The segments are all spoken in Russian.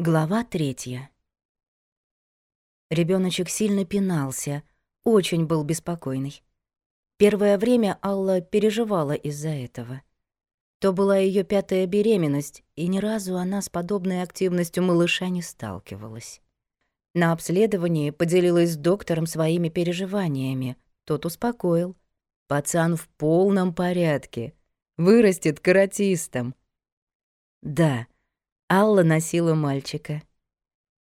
Глава третья. Ребеночек сильно пинался, очень был беспокойный. Первое время Алла переживала из-за этого. То была ее пятая беременность, и ни разу она с подобной активностью малыша не сталкивалась. На обследовании поделилась с доктором своими переживаниями. Тот успокоил. Пацан в полном порядке. Вырастет каратистом. Да, Алла носила мальчика.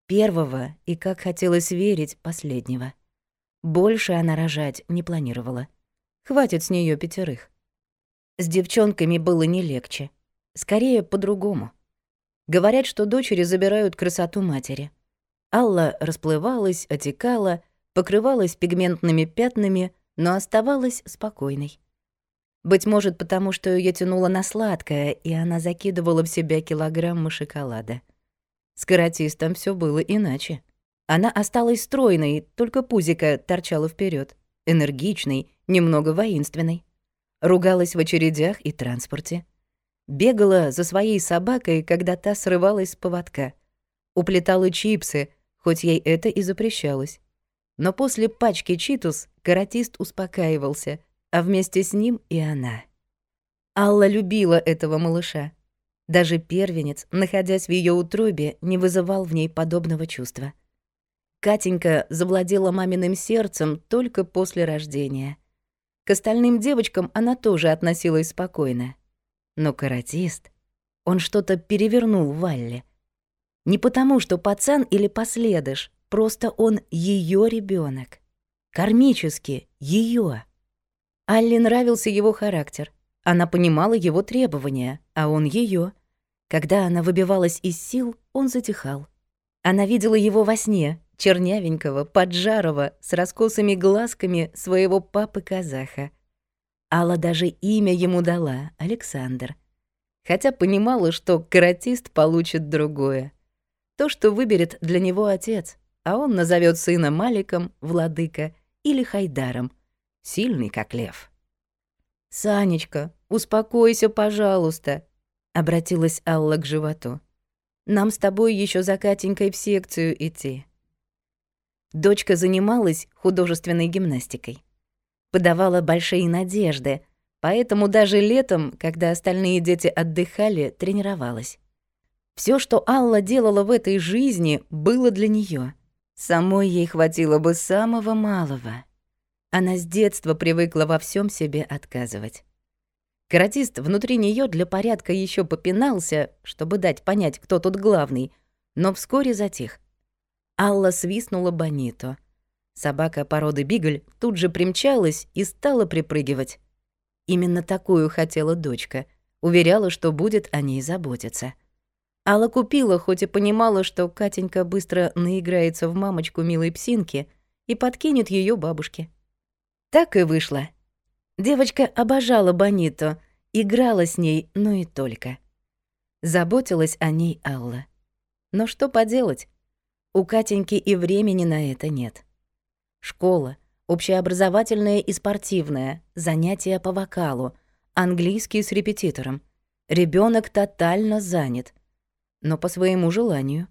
Первого и, как хотелось верить, последнего. Больше она рожать не планировала. Хватит с нее пятерых. С девчонками было не легче. Скорее, по-другому. Говорят, что дочери забирают красоту матери. Алла расплывалась, отекала, покрывалась пигментными пятнами, но оставалась спокойной. Быть может, потому что ее тянуло на сладкое, и она закидывала в себя килограммы шоколада. С каратистом все было иначе. Она осталась стройной, только пузика торчала вперед, энергичной, немного воинственной. Ругалась в очередях и транспорте. Бегала за своей собакой, когда та срывалась с поводка. Уплетала чипсы, хоть ей это и запрещалось. Но после пачки читус каратист успокаивался, а вместе с ним и она. Алла любила этого малыша. Даже первенец, находясь в ее утробе, не вызывал в ней подобного чувства. Катенька завладела маминым сердцем только после рождения. К остальным девочкам она тоже относилась спокойно. Но каратист, он что-то перевернул в Валле. Не потому, что пацан или последыш, просто он ее ребенок, Кармически ее. Алле нравился его характер. Она понимала его требования, а он ее. Когда она выбивалась из сил, он затихал. Она видела его во сне, чернявенького, поджарого, с раскосыми глазками своего папы-казаха. Алла даже имя ему дала — Александр. Хотя понимала, что каратист получит другое. То, что выберет для него отец, а он назовет сына Маликом, Владыка или Хайдаром, сильный как лев. «Санечка, успокойся, пожалуйста», — обратилась Алла к животу. «Нам с тобой еще за Катенькой в секцию идти». Дочка занималась художественной гимнастикой. Подавала большие надежды, поэтому даже летом, когда остальные дети отдыхали, тренировалась. Все, что Алла делала в этой жизни, было для нее. Самой ей хватило бы самого малого. Она с детства привыкла во всем себе отказывать. Каратист внутри нее для порядка еще попинался, чтобы дать понять, кто тут главный, но вскоре затих. Алла свистнула Бонито. Собака породы Бигль тут же примчалась и стала припрыгивать. Именно такую хотела дочка. Уверяла, что будет о ней заботиться. Алла купила, хоть и понимала, что Катенька быстро наиграется в мамочку милой псинки и подкинет ее бабушке. Так и вышло. Девочка обожала Бонито, играла с ней, но и только. Заботилась о ней Алла. Но что поделать? У Катеньки и времени на это нет. Школа, общеобразовательная и спортивная, занятия по вокалу, английский с репетитором. Ребенок тотально занят. Но по своему желанию.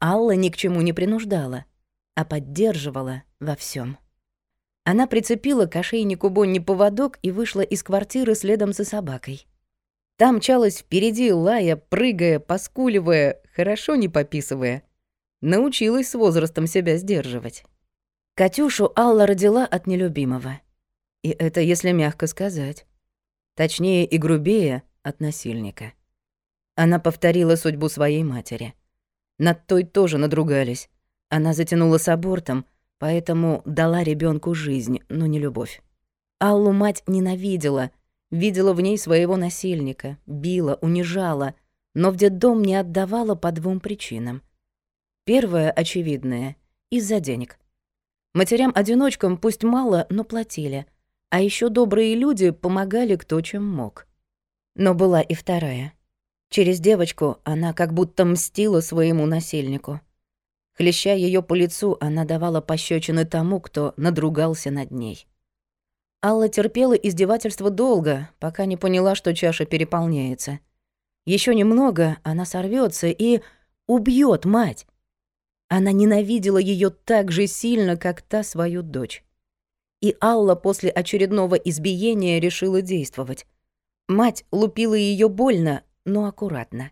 Алла ни к чему не принуждала, а поддерживала во всем. Она прицепила к ошейнику Бонни поводок и вышла из квартиры следом за собакой. Там мчалась впереди, лая, прыгая, поскуливая, хорошо не пописывая. Научилась с возрастом себя сдерживать. Катюшу Алла родила от нелюбимого. И это если мягко сказать. Точнее и грубее от насильника. Она повторила судьбу своей матери. Над той тоже надругались. Она затянула с абортом, поэтому дала ребенку жизнь, но не любовь. Аллу мать ненавидела, видела в ней своего насильника, била, унижала, но в детдом не отдавала по двум причинам. Первое, очевидное, из-за денег. Матерям-одиночкам пусть мало, но платили, а еще добрые люди помогали кто чем мог. Но была и вторая. Через девочку она как будто мстила своему насильнику — Хлеща ее по лицу, она давала пощечины тому, кто надругался над ней. Алла терпела издевательство долго, пока не поняла, что чаша переполняется. Еще немного, она сорвется и убьет мать. Она ненавидела ее так же сильно, как та свою дочь. И Алла после очередного избиения решила действовать. Мать лупила ее больно, но аккуратно.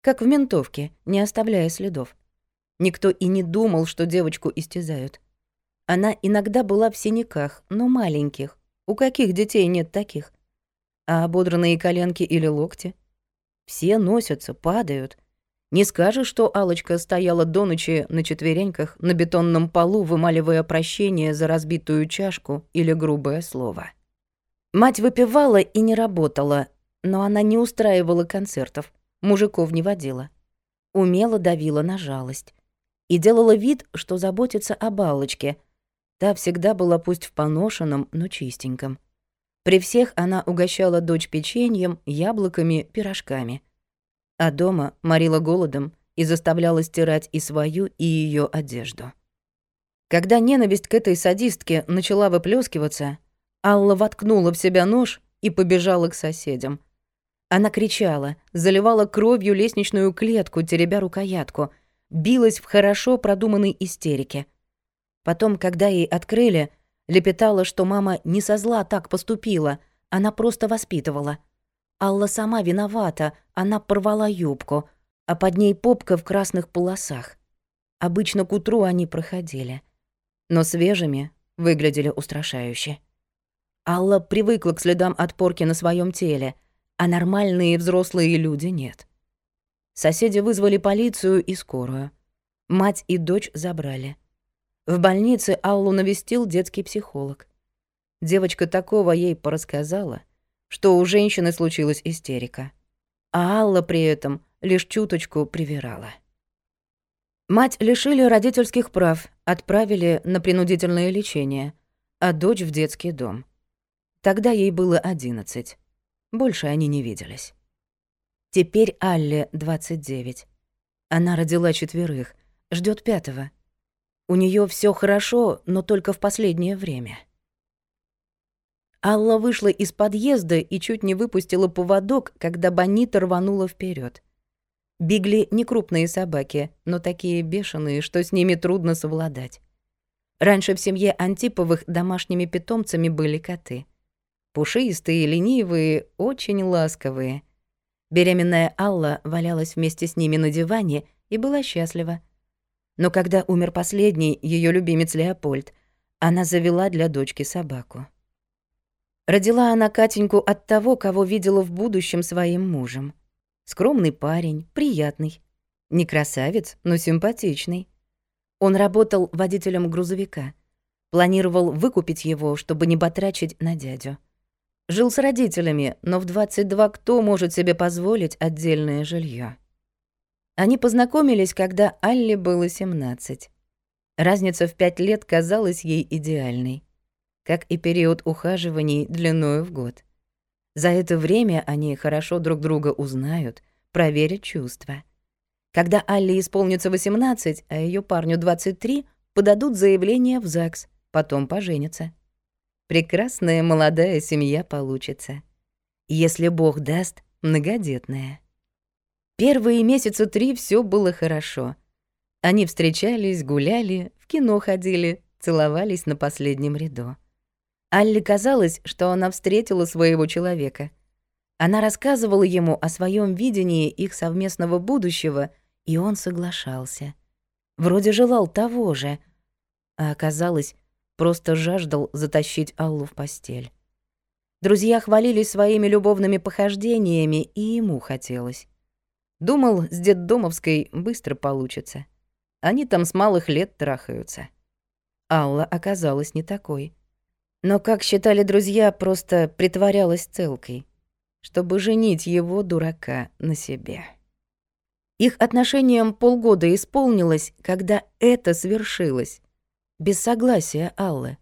Как в ментовке, не оставляя следов. Никто и не думал, что девочку истязают. Она иногда была в синяках, но маленьких. У каких детей нет таких? А ободранные коленки или локти? Все носятся, падают. Не скажешь, что алочка стояла до ночи на четвереньках на бетонном полу, вымаливая прощение за разбитую чашку или грубое слово. Мать выпивала и не работала, но она не устраивала концертов, мужиков не водила. Умело давила на жалость. И делала вид, что заботится о балочке. Та всегда была пусть в поношенном, но чистеньком. При всех она угощала дочь печеньем, яблоками, пирожками. А дома морила голодом и заставляла стирать и свою, и ее одежду. Когда ненависть к этой садистке начала выплескиваться, Алла воткнула в себя нож и побежала к соседям. Она кричала, заливала кровью лестничную клетку, теребя рукоятку, билась в хорошо продуманной истерике. Потом, когда ей открыли, Лепетала, что мама не со зла так поступила, она просто воспитывала. Алла сама виновата, она порвала юбку, а под ней попка в красных полосах. Обычно к утру они проходили. Но свежими выглядели устрашающе. Алла привыкла к следам от порки на своем теле, а нормальные взрослые люди нет. Соседи вызвали полицию и скорую. Мать и дочь забрали. В больнице Аллу навестил детский психолог. Девочка такого ей порассказала, что у женщины случилась истерика. А Алла при этом лишь чуточку привирала. Мать лишили родительских прав, отправили на принудительное лечение, а дочь в детский дом. Тогда ей было одиннадцать. Больше они не виделись. Теперь Алле 29. Она родила четверых, ждет пятого — у нее все хорошо, но только в последнее время. Алла вышла из подъезда и чуть не выпустила поводок, когда Бонита рванула вперед. Бигли не крупные собаки, но такие бешеные, что с ними трудно совладать. Раньше в семье Антиповых домашними питомцами были коты. Пушистые, ленивые, очень ласковые. Беременная Алла валялась вместе с ними на диване и была счастлива. Но когда умер последний, ее любимец Леопольд, она завела для дочки собаку. Родила она Катеньку от того, кого видела в будущем своим мужем. Скромный парень, приятный. Не красавец, но симпатичный. Он работал водителем грузовика. Планировал выкупить его, чтобы не батрачить на дядю. Жил с родителями, но в 22 кто может себе позволить отдельное жилье? Они познакомились, когда Алле было 17. Разница в пять лет казалась ей идеальной, как и период ухаживаний длиною в год. За это время они хорошо друг друга узнают, проверят чувства. Когда Алле исполнится 18, а ее парню 23, подадут заявление в ЗАГС, потом поженятся. Прекрасная молодая семья получится. Если Бог даст, многодетная. Первые месяца три все было хорошо. Они встречались, гуляли, в кино ходили, целовались на последнем ряду. Алле казалось, что она встретила своего человека. Она рассказывала ему о своем видении их совместного будущего, и он соглашался. Вроде желал того же, а оказалось, просто жаждал затащить Аллу в постель. Друзья хвалились своими любовными похождениями, и ему хотелось. Думал, с детдомовской быстро получится. Они там с малых лет трахаются. Алла оказалась не такой. Но, как считали друзья, просто притворялась целкой, чтобы женить его, дурака, на себе. Их отношениям полгода исполнилось, когда это свершилось. Без согласия Аллы,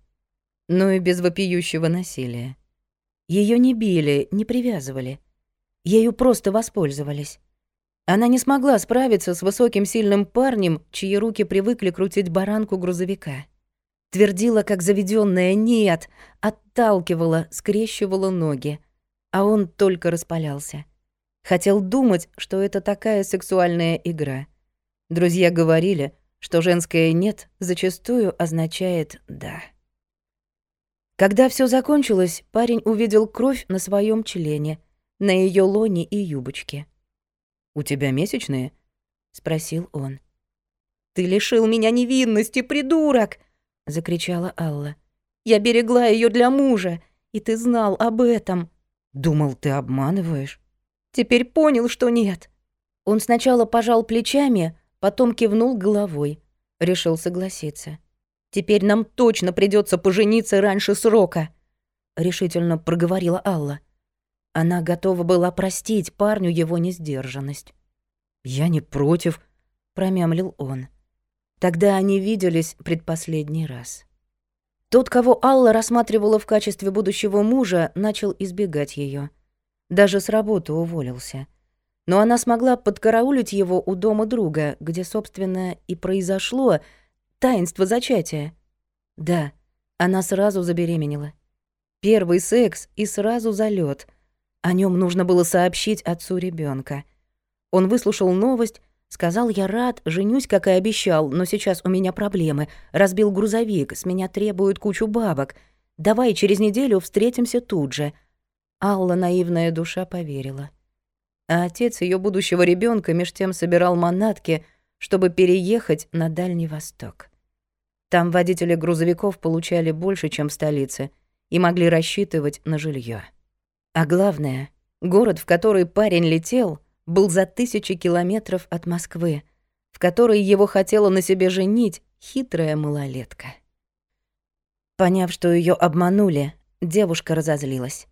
но и без вопиющего насилия. Ее не били, не привязывали. Ею просто воспользовались. Она не смогла справиться с высоким сильным парнем, чьи руки привыкли крутить баранку грузовика. Твердила, как заведенная «нет», отталкивала, скрещивала ноги. А он только распалялся. Хотел думать, что это такая сексуальная игра. Друзья говорили, что женское «нет» зачастую означает «да». Когда все закончилось, парень увидел кровь на своем члене, на ее лоне и юбочке. «У тебя месячные?» — спросил он. «Ты лишил меня невинности, придурок!» — закричала Алла. «Я берегла ее для мужа, и ты знал об этом». «Думал, ты обманываешь?» «Теперь понял, что нет». Он сначала пожал плечами, потом кивнул головой. Решил согласиться. «Теперь нам точно придется пожениться раньше срока», — решительно проговорила Алла. Она готова была простить парню его несдержанность. «Я не против», — промямлил он. Тогда они виделись предпоследний раз. Тот, кого Алла рассматривала в качестве будущего мужа, начал избегать ее. Даже с работы уволился. Но она смогла подкараулить его у дома друга, где, собственно, и произошло таинство зачатия. Да, она сразу забеременела. Первый секс и сразу залет. О нем нужно было сообщить отцу ребенка. Он выслушал новость, Сказал, я рад, женюсь, как и обещал, но сейчас у меня проблемы. Разбил грузовик, с меня требуют кучу бабок. Давай через неделю встретимся тут же. Алла, наивная душа, поверила. А отец ее будущего ребенка меж тем собирал манатки, чтобы переехать на Дальний Восток. Там водители грузовиков получали больше, чем в столице, и могли рассчитывать на жилье. А главное, город, в который парень летел — был за тысячи километров от Москвы, в которой его хотела на себе женить хитрая малолетка. Поняв, что ее обманули, девушка разозлилась.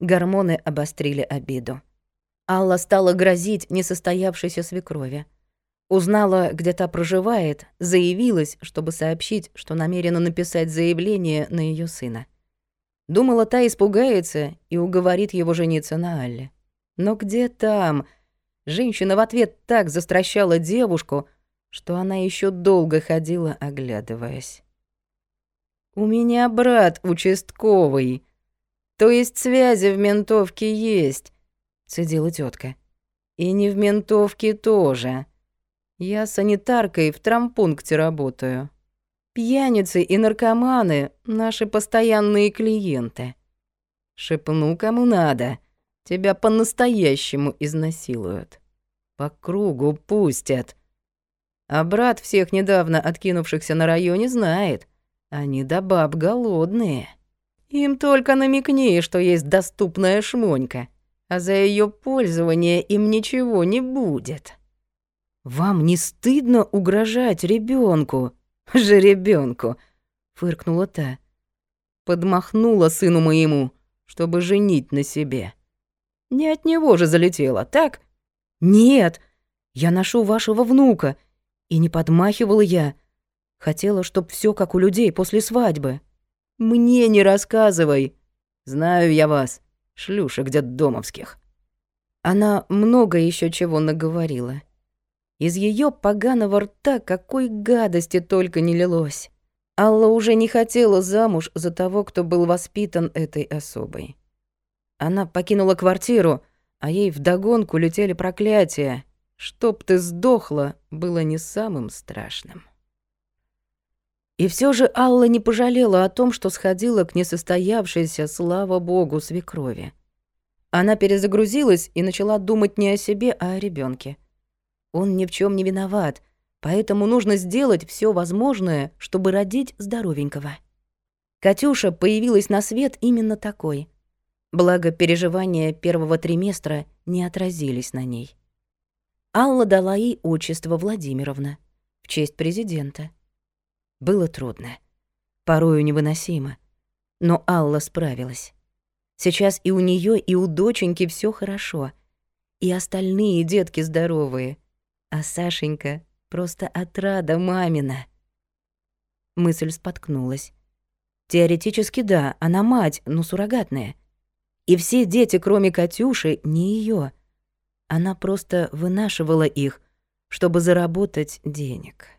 Гормоны обострили обиду. Алла стала грозить несостоявшейся свекрови. Узнала, где та проживает, заявилась, чтобы сообщить, что намерена написать заявление на ее сына. Думала, та испугается и уговорит его жениться на Алле. Но где там? Женщина в ответ так застращала девушку, что она еще долго ходила, оглядываясь. «У меня брат участковый, то есть связи в ментовке есть», — цедила тетка. «И не в ментовке тоже. Я санитаркой в трампункте работаю. Пьяницы и наркоманы — наши постоянные клиенты. Шепну кому надо, Тебя по-настоящему изнасилуют. По кругу пустят. А брат всех недавно откинувшихся на районе знает. Они до баб голодные. Им только намекни, что есть доступная шмонька, а за ее пользование им ничего не будет. Вам не стыдно угрожать ребенку, же ребенку, фыркнула та. Подмахнула сыну моему, чтобы женить на себе. Не от него же залетела, так? Нет, я ношу вашего внука. И не подмахивала я. Хотела, чтоб все как у людей после свадьбы. Мне не рассказывай. Знаю я вас, шлюшек детдомовских. Она много еще чего наговорила. Из ее поганого рта какой гадости только не лилось. Алла уже не хотела замуж за того, кто был воспитан этой особой. Она покинула квартиру, а ей вдогонку летели проклятия. «Чтоб ты сдохла» было не самым страшным. И все же Алла не пожалела о том, что сходила к несостоявшейся, слава богу, свекрови. Она перезагрузилась и начала думать не о себе, а о ребенке. Он ни в чем не виноват, поэтому нужно сделать все возможное, чтобы родить здоровенького. Катюша появилась на свет именно такой — Благо, переживания первого триместра не отразились на ней. Алла дала ей отчество Владимировна в честь президента. Было трудно, порою невыносимо, но Алла справилась. Сейчас и у нее, и у доченьки все хорошо, и остальные детки здоровые, а Сашенька просто отрада мамина. Мысль споткнулась. Теоретически да, она мать, но суррогатная — и все дети, кроме Катюши, не ее. Она просто вынашивала их, чтобы заработать денег.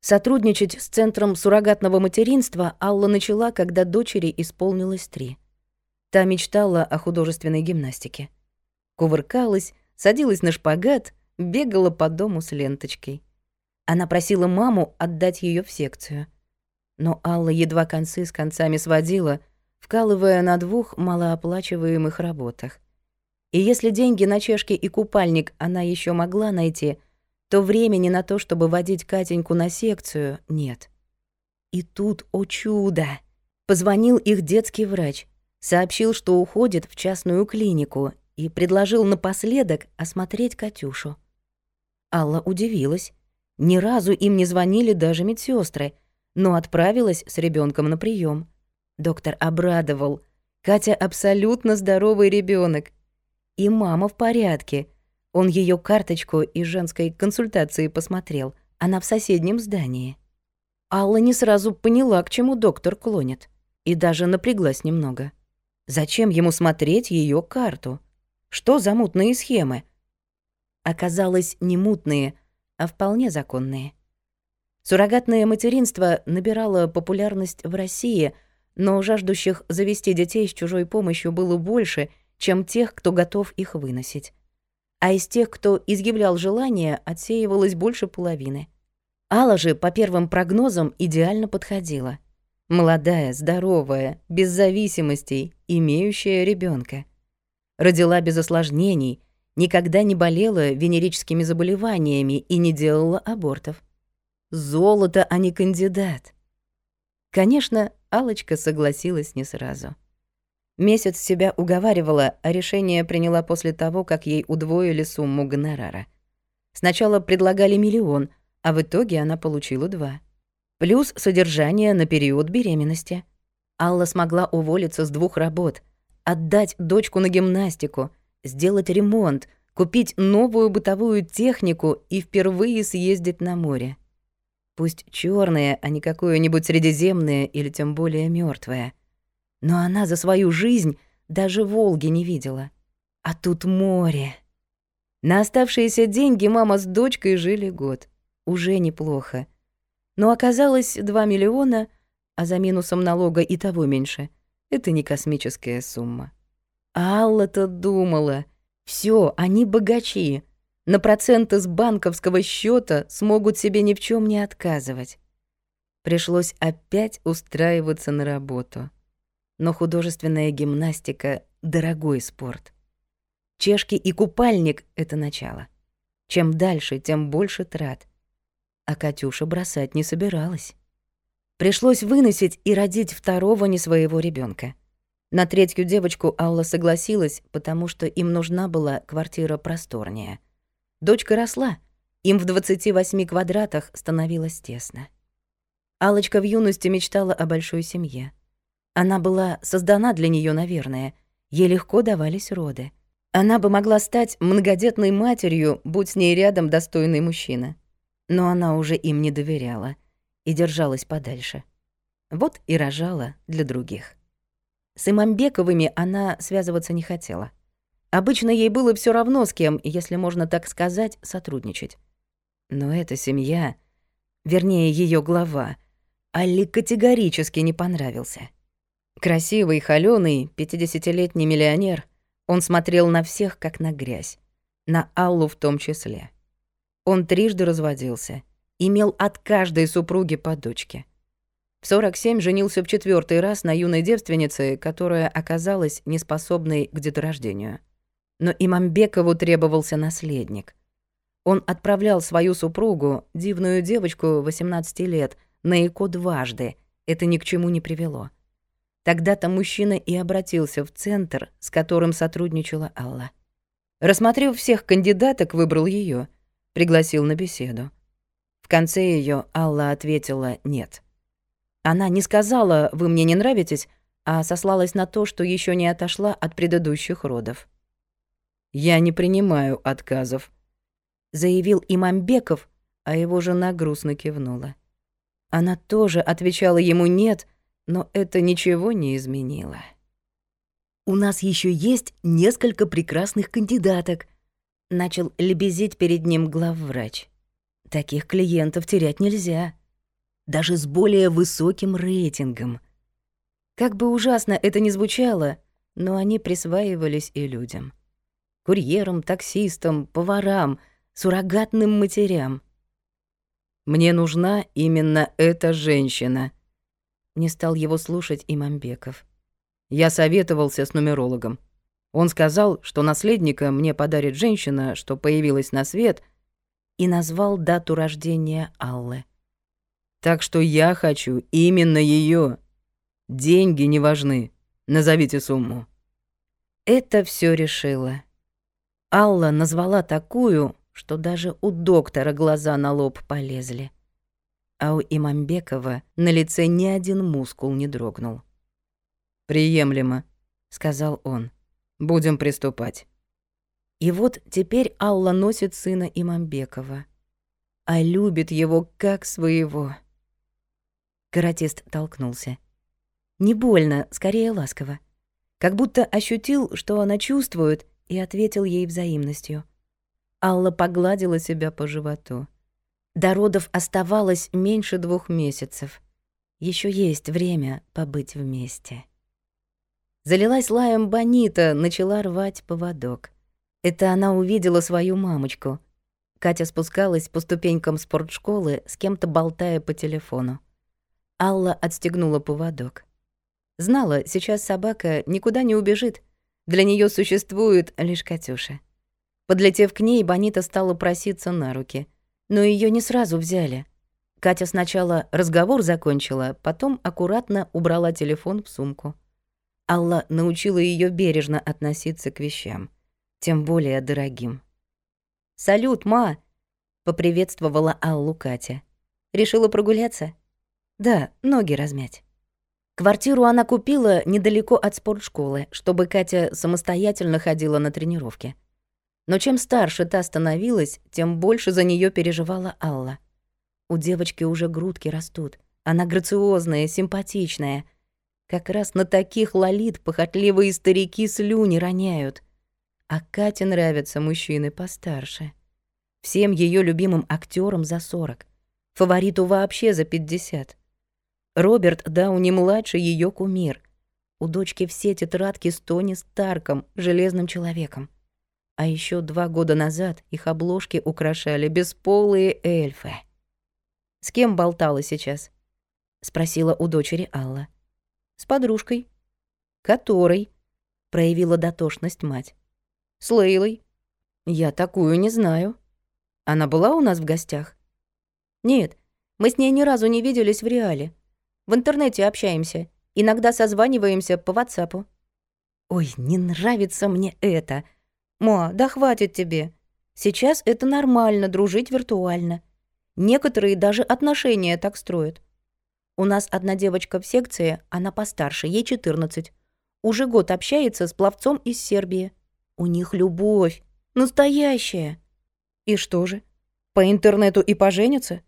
Сотрудничать с Центром суррогатного материнства Алла начала, когда дочери исполнилось три. Та мечтала о художественной гимнастике. Кувыркалась, садилась на шпагат, бегала по дому с ленточкой. Она просила маму отдать ее в секцию. Но Алла едва концы с концами сводила, вкалывая на двух малооплачиваемых работах. И если деньги на чешки и купальник она еще могла найти, то времени на то, чтобы водить Катеньку на секцию, нет. И тут, о чудо, позвонил их детский врач, сообщил, что уходит в частную клинику и предложил напоследок осмотреть Катюшу. Алла удивилась. Ни разу им не звонили даже медсестры, но отправилась с ребенком на прием. Доктор обрадовал. Катя абсолютно здоровый ребенок, И мама в порядке. Он ее карточку из женской консультации посмотрел. Она в соседнем здании. Алла не сразу поняла, к чему доктор клонит. И даже напряглась немного. Зачем ему смотреть ее карту? Что за мутные схемы? Оказалось, не мутные, а вполне законные. Суррогатное материнство набирало популярность в России, но жаждущих завести детей с чужой помощью было больше, чем тех, кто готов их выносить. А из тех, кто изъявлял желание, отсеивалось больше половины. Алла же, по первым прогнозам, идеально подходила. Молодая, здоровая, без зависимостей, имеющая ребенка. Родила без осложнений, никогда не болела венерическими заболеваниями и не делала абортов. Золото, а не кандидат. Конечно, алочка согласилась не сразу. Месяц себя уговаривала, а решение приняла после того, как ей удвоили сумму гонорара. Сначала предлагали миллион, а в итоге она получила два. Плюс содержание на период беременности. Алла смогла уволиться с двух работ, отдать дочку на гимнастику, сделать ремонт, купить новую бытовую технику и впервые съездить на море. Пусть черное, а не какое-нибудь средиземное или тем более мертвое. Но она за свою жизнь даже Волги не видела. А тут море. На оставшиеся деньги мама с дочкой жили год. Уже неплохо. Но оказалось 2 миллиона, а за минусом налога и того меньше. Это не космическая сумма. Алла-то думала, все, они богачи, на проценты с банковского счета смогут себе ни в чем не отказывать. Пришлось опять устраиваться на работу. Но художественная гимнастика — дорогой спорт. Чешки и купальник — это начало. Чем дальше, тем больше трат. А Катюша бросать не собиралась. Пришлось выносить и родить второго не своего ребенка. На третью девочку Алла согласилась, потому что им нужна была квартира просторнее — Дочка росла, им в 28 квадратах становилось тесно. алочка в юности мечтала о большой семье. Она была создана для нее, наверное. Ей легко давались роды. Она бы могла стать многодетной матерью, будь с ней рядом достойный мужчина. Но она уже им не доверяла и держалась подальше. Вот и рожала для других. С Имамбековыми она связываться не хотела. Обычно ей было все равно с кем, если можно так сказать, сотрудничать. Но эта семья, вернее, ее глава, Алли категорически не понравился. Красивый, холёный, 50-летний миллионер, он смотрел на всех, как на грязь. На Аллу в том числе. Он трижды разводился, имел от каждой супруги по дочке. В 47 женился в четвертый раз на юной девственнице, которая оказалась неспособной к деторождению но Имамбекову требовался наследник. Он отправлял свою супругу, дивную девочку 18 лет, на ЭКО дважды. Это ни к чему не привело. Тогда-то мужчина и обратился в центр, с которым сотрудничала Алла. Рассмотрев всех кандидаток, выбрал ее, пригласил на беседу. В конце ее Алла ответила «нет». Она не сказала «вы мне не нравитесь», а сослалась на то, что еще не отошла от предыдущих родов. «Я не принимаю отказов», — заявил Имамбеков, а его жена грустно кивнула. Она тоже отвечала ему «нет», но это ничего не изменило. «У нас еще есть несколько прекрасных кандидаток», — начал лебезить перед ним главврач. «Таких клиентов терять нельзя, даже с более высоким рейтингом». Как бы ужасно это ни звучало, но они присваивались и людям — курьерам, таксистам, поварам, суррогатным матерям. «Мне нужна именно эта женщина», — не стал его слушать Имамбеков. Я советовался с нумерологом. Он сказал, что наследника мне подарит женщина, что появилась на свет, и назвал дату рождения Аллы. Так что я хочу именно ее. Деньги не важны. Назовите сумму. Это все решило. Алла назвала такую, что даже у доктора глаза на лоб полезли. А у Имамбекова на лице ни один мускул не дрогнул. «Приемлемо», — сказал он. «Будем приступать». И вот теперь Алла носит сына Имамбекова, а любит его как своего. Каратист толкнулся. Не больно, скорее ласково. Как будто ощутил, что она чувствует, и ответил ей взаимностью. Алла погладила себя по животу. До родов оставалось меньше двух месяцев. Еще есть время побыть вместе. Залилась лаем Бонита, начала рвать поводок. Это она увидела свою мамочку. Катя спускалась по ступенькам спортшколы, с кем-то болтая по телефону. Алла отстегнула поводок. Знала, сейчас собака никуда не убежит. Для нее существует лишь Катюша. Подлетев к ней, Бонита стала проситься на руки. Но ее не сразу взяли. Катя сначала разговор закончила, потом аккуратно убрала телефон в сумку. Алла научила ее бережно относиться к вещам, тем более дорогим. «Салют, ма!» — поприветствовала Аллу Катя. «Решила прогуляться?» «Да, ноги размять». Квартиру она купила недалеко от спортшколы, чтобы Катя самостоятельно ходила на тренировки. Но чем старше та становилась, тем больше за нее переживала Алла. У девочки уже грудки растут. Она грациозная, симпатичная. Как раз на таких лолит похотливые старики слюни роняют. А Кате нравятся мужчины постарше. Всем ее любимым актерам за 40. Фавориту вообще за 50. Роберт Дауни-младший ее кумир. У дочки все тетрадки с Тони Старком, железным человеком. А еще два года назад их обложки украшали бесполые эльфы. «С кем болтала сейчас?» — спросила у дочери Алла. «С подружкой». «Которой?» — проявила дотошность мать. «С Лейлой». «Я такую не знаю. Она была у нас в гостях?» «Нет, мы с ней ни разу не виделись в реале. В интернете общаемся. Иногда созваниваемся по WhatsApp». «Ой, не нравится мне это!» «Ма, да хватит тебе. Сейчас это нормально, дружить виртуально. Некоторые даже отношения так строят. У нас одна девочка в секции, она постарше, ей 14. Уже год общается с пловцом из Сербии. У них любовь. Настоящая. И что же? По интернету и поженятся?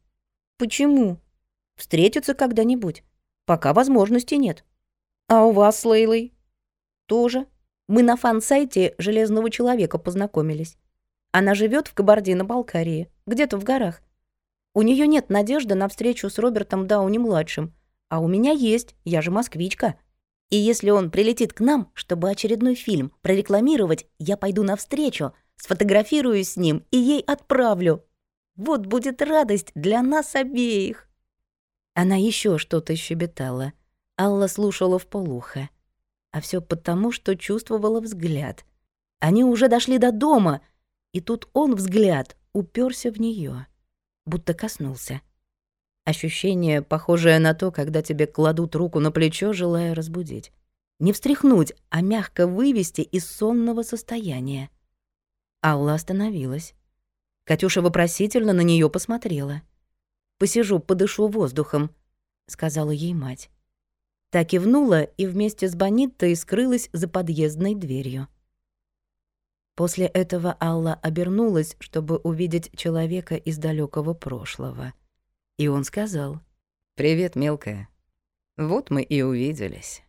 Почему? Встретятся когда-нибудь. Пока возможности нет. А у вас с Лейлой? Тоже. Мы на фан-сайте «Железного человека» познакомились. Она живет в Кабардино-Балкарии, где-то в горах. У нее нет надежды на встречу с Робертом Дауни-младшим, а у меня есть, я же москвичка. И если он прилетит к нам, чтобы очередной фильм прорекламировать, я пойду навстречу, сфотографируюсь с ним и ей отправлю. Вот будет радость для нас обеих. Она еще что-то щебетала. Алла слушала в полухо. А все потому, что чувствовала взгляд. Они уже дошли до дома, и тут он взгляд уперся в нее, будто коснулся. Ощущение, похожее на то, когда тебе кладут руку на плечо, желая разбудить. Не встряхнуть, а мягко вывести из сонного состояния. Алла остановилась. Катюша вопросительно на нее посмотрела. «Посижу, подышу воздухом», — сказала ей мать. Так кивнула и вместе с Бониттой скрылась за подъездной дверью. После этого Алла обернулась, чтобы увидеть человека из далекого прошлого. И он сказал. «Привет, мелкая. Вот мы и увиделись».